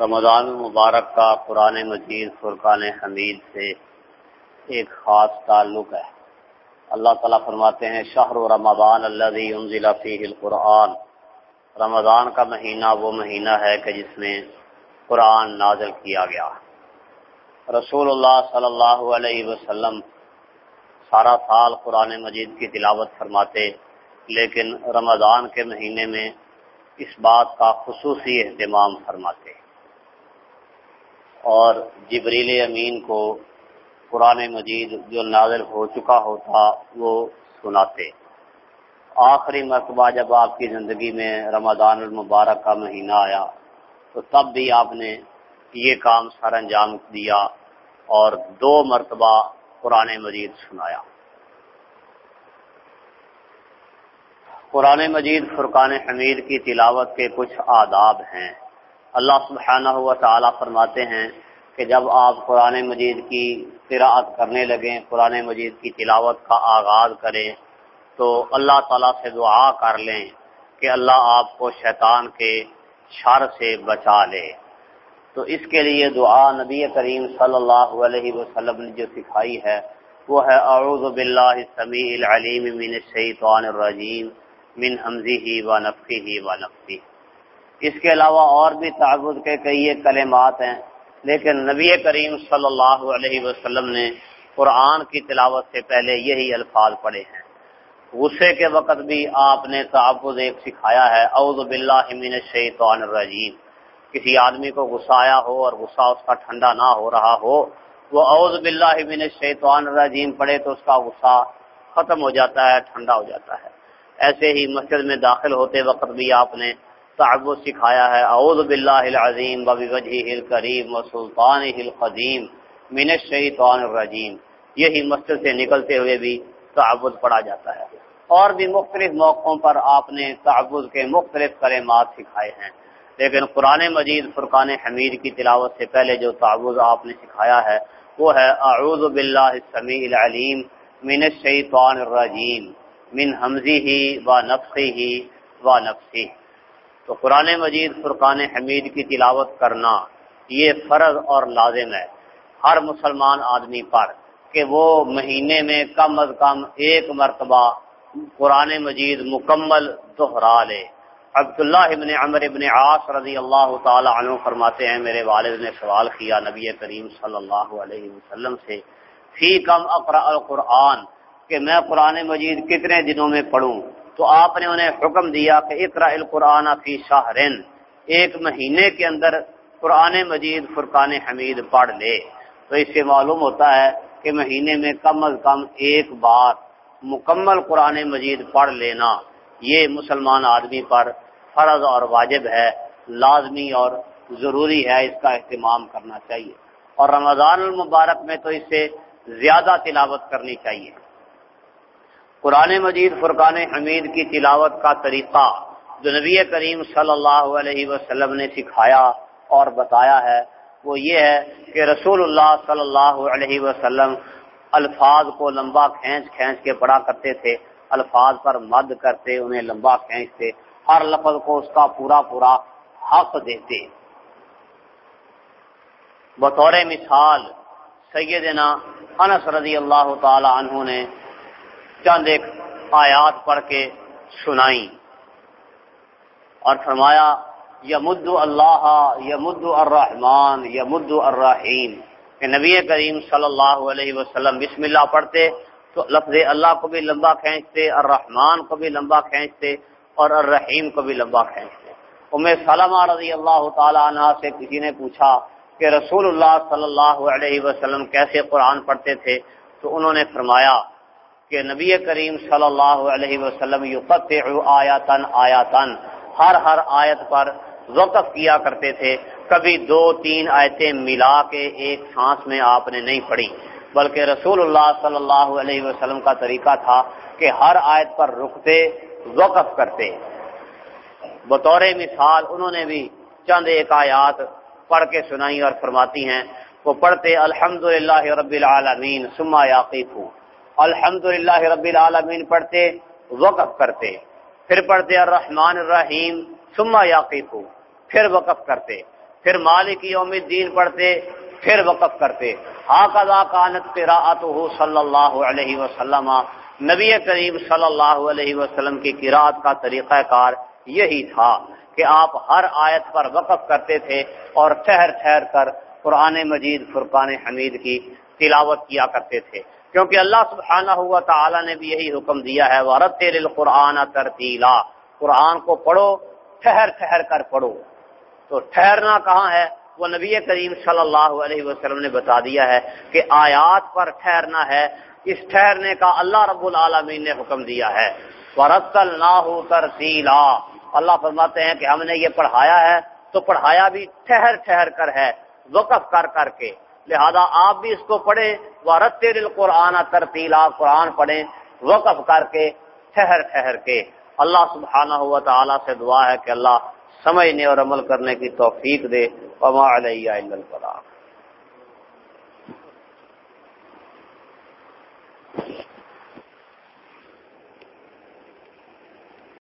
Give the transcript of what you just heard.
رمضان المبارک کا قرآن مجید، فرقان حمید سے ایک خاص تعلق ہے۔ اللہ تعالیٰ فرماتے ہیں، شہر و رمضان اللہ فیہ القرآن۔ رمضان کا مہینہ وہ مہینہ ہے کہ جس میں قرآن نازل کیا گیا۔ رسول اللہ صلی اللہ علیہ وسلم سارا سال قرآن مجید کی تلاوت فرماتے، لیکن رمضان کے مہینے میں اس بات کا خصوصی اہتمام فرماتے۔ اور جبریل امین کو قرآن مجید جو نازل ہو چکا ہوتا وہ سناتے۔ آخری مرتبہ جب آپ کی زندگی میں رمضان المبارک کا مہینہ آیا، تو تب بھی آپ نے یہ کام سر انجام دیا اور دو مرتبہ قرآن مجید سنایا۔ قرآن مجید فرقان حمید کی تلاوت کے کچھ آداب ہیں۔ اللہ سبحانہ ہوا تعالیٰ فرماتے ہیں کہ جب آپ قرآن مجید کی قراءت کرنے لگیں، قرآن مجید کی تلاوت کا آغاز کریں، تو اللہ تعالیٰ سے دعا کر لیں کہ اللہ آپ کو شیطان کے شر سے بچا لے۔ تو اس کے لیے دعا نبی کریم صلی اللہ علیہ وسلم نے جو سکھائی ہے، وہ ہے، اعوذ باللہ السمیع العلیم من الشیطان الرجیم، من حمزه و نفخه و اس کے علاوہ اور بھی تعبد کے کئی کلمات ہیں۔ لیکن نبی کریم صلی اللہ علیہ وسلم نے قرآن کی تلاوت سے پہلے یہی الفاظ پڑھے ہیں۔ غصے کے وقت بھی آپ نے تعبد ایک سکھایا ہے۔ اعوذ باللہ من الشیطان الرجیم۔ کسی آدمی کو غصہ آیا ہو اور غصہ اس کا ٹھنڈا نہ ہو رہا ہو، وہ اعوذ باللہ من الشیطان الرجیم پڑھے تو اس کا غصہ ختم ہو جاتا ہے، ٹھنڈا ہو جاتا ہے۔ ایسے ہی مسجد میں داخل ہوتے وقت بھی آپ نے تعبد سکھایا ہے۔ اعوذ باللہ العظیم بوجہ الکریم و سلطان القدیم من الشیطان الرجیم۔ یہی مسجد سے نکلتے ہوئے بھی تعبد پڑھا جاتا ہے۔ اور بھی مختلف موقعوں پر آپ نے تعبد کے مختلف کلمات سکھائے ہیں۔ لیکن قرآن مجید فرقان حمید کی تلاوت سے پہلے جو تعبد آپ نے سکھایا ہے، وہ ہے اعوذ باللہ السمیع العلیم من الشیطان الرجیم۔ من حمزی و نفسی ہی و نفسی تو قرآن مجید فرقان حمید کی تلاوت کرنا یہ فرض اور لازم ہے۔ ہر مسلمان آدمی پر کہ وہ مہینے میں کم از کم ایک مرتبہ قرآن مجید مکمل دہرا لے۔ عبداللہ ابن عمر ابن عاص رضی اللہ تعالی عنہ فرماتے ہیں، میرے والد نے سوال کیا نبی کریم صلی اللہ علیہ وسلم سے، فی کم اقرا القرآن، کہ میں قرآن مجید کتنے دنوں میں پڑھوں؟ تو آپ نے انہیں حکم دیا کہ اقرا القرآن فی شاہرین ایک مہینے کے اندر قرآن مجید فرقان حمید پڑھ لے۔ تو اس سے معلوم ہوتا ہے کہ مہینے میں کم از کم ایک بار مکمل قرآن مجید پڑھ لینا، یہ مسلمان آدمی پر فرض اور واجب ہے، لازمی اور ضروری ہے، اس کا اہتمام کرنا چاہیے۔ اور رمضان المبارک میں تو اس سے زیادہ تلاوت کرنی چاہیے۔ قرآن مجید فرقان حمید کی تلاوت کا طریقہ جو نبی کریم صلی اللہ علیہ وسلم نے سکھایا اور بتایا ہے، وہ یہ ہے کہ رسول اللہ صلی اللہ علیہ وسلم الفاظ کو لمبا کھینچ کھینچ کے پڑھا کرتے تھے، الفاظ پر مد کرتے، انہیں لمبا کھینچتے ہر لفظ کو اس کا پورا پورا حق دیتے۔ بطور مثال سیدنا انس رضی اللہ تعالی عنہ نے چند ایک آیات پڑھ کے سنائی اور فرمایا، یمد اللہ، یمد الرحمان یمد الرحیم۔ کہ نبی کریم صلی اللہ علیہ وسلم بسم اللہ پڑھتے، تو لفظ اللہ کو بھی لمبا کھینچتے الرحمان کو بھی لمبا کھینچتے، اور الرحیم کو بھی لمبا کھینچتے۔ امر سلمہ رضی اللہ تعالی عنہ سے کسی نے پوچھا کہ رسول اللہ صلی اللہ علیہ وسلم کیسے قرآن پڑھتے تھے، تو انہوں نے فرمایا کہ نبی کریم صلی اللہ علیہ وسلم آیاتن آیاتن ہر ہر آیت پر وقف کیا کرتے تھے۔ کبھی دو تین آیتیں ملا کے ایک سانس میں آپ نے نہیں پڑھی۔ بلکہ رسول اللہ صلی اللہ علیہ وسلم کا طریقہ تھا کہ ہر آیت پر رکتے، وقف کرتے۔ بطور مثال انہوں نے بھی چند ایک آیات پڑھ کے سنائی اور فرماتی ہیں۔ وہ پڑھتے الحمد رب العالمین سما یاقیف الحمد رب العالمین پڑھتے، وقف کرتے، پھر پڑھتے الرحمن الرحیم، ثم یاقیف پھر وقف کرتے، پھر مالک یوم الدین پڑھتے، پھر وقف کرتے۔ ہاکذا کانت قراءتہ صلی اللہ علیہ وسلم، نبی کریم صلی اللہ علیہ وسلم کی قراءت کا طریقہ کار یہی تھا کہ آپ ہر آیت پر وقف کرتے تھے اور ٹھہر ٹھہر کر قرآن مجید، فرقان حمید کی تلاوت کیا کرتے تھے۔ کیونکہ اللہ سبحانہ ہوا تعالی نے بھی یہی حکم دیا ہے ورت القرآن ترتیلا قرآن کو پڑھو، ٹھہر ٹھہر کر پڑھو۔ تو ٹھہرنا کہاں ہے؟ وہ نبی کریم صلی اللہ علیہ وسلم نے بتا دیا ہے کہ آیات پر ٹھہرنا ہے۔ اس ٹھہرنے کا اللہ رب العالمین نے حکم دیا ہے۔ ورت اللہ ترتیلا اللہ فرماتے ہیں کہ ہم نے یہ پڑھایا ہے، تو پڑھایا بھی ٹھہر ٹھہر کر ہے، وقف کر کر کے۔ لہذا آپ بھی اس کو پڑھیں ورت قرآن ترتیلا قرآن پڑھیں، وقف کر کے، ٹھہر ٹھہر کے۔ اللہ سبحانہ ہوا تعالیٰ سے دعا ہے کہ اللہ سمجھنے اور عمل کرنے کی توفیق دے۔ وما علیہ